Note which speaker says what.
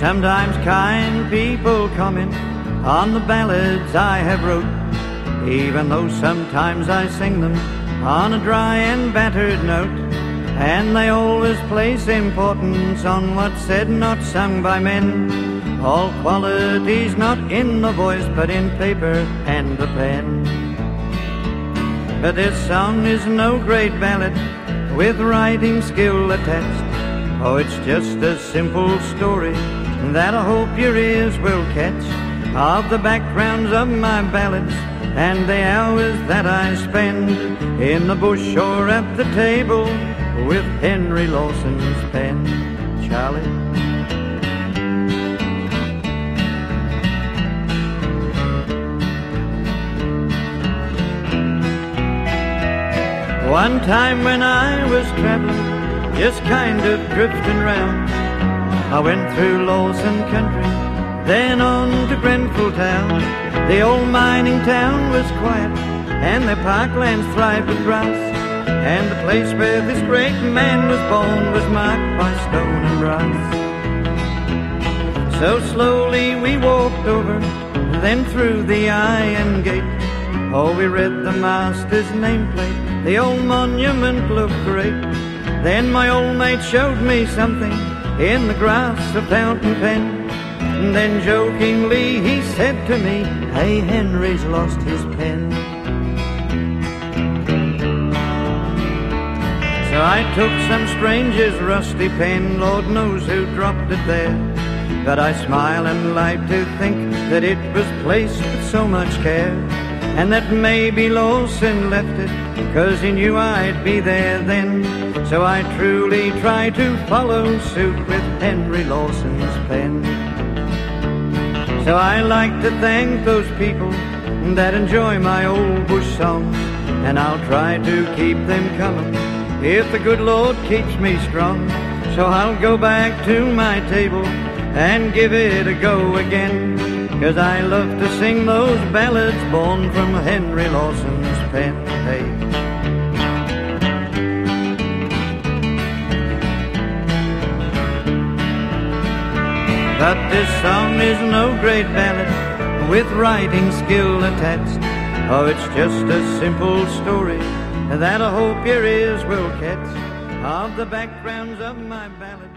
Speaker 1: Sometimes kind people comment on the ballads I have wrote, even though sometimes I sing them on a dry and battered note. And they always place importance on what's said, not sung by men. All qualities not in the voice, but in paper and the pen. But this song is no great ballad with writing skill attached. Oh, it's just a simple story that I hope your ears will catch of the backgrounds of my ballads and the hours that I spend in the bush or at the table with Henry Lawson's pen. Charlie. One time when I was traveling, just kind of drifting round, I went through Lawson country, then on to Grenfell town. The old mining town was quiet, and the parklands thrived with grass. And the place where this great man was born was marked by stone and brass. So slowly we walked over, then through the iron gate. Oh, we read the master's nameplate. The old monument looked great. Then my old mate showed me something in the grass, of fountain pen. And then jokingly he said to me, Hey, Henry's lost his pen. So I took some stranger's rusty pen, Lord knows who dropped it there. But I smile and like to think that it was placed with so much care. And that maybe Lawson left it, cause he knew I'd be there then. So I truly try to follow suit with Henry Lawson's pen. So I like to thank those people that enjoy my old bush songs, and I'll try to keep them coming if the good Lord keeps me strong. So I'll go back to my table and give it a go again. Cause I love to sing those ballads born from Henry Lawson's pen. Hey. But this song is no great ballad with writing skill attached. Oh, it's just a simple story that I hope your ears will catch of the backgrounds of my ballad.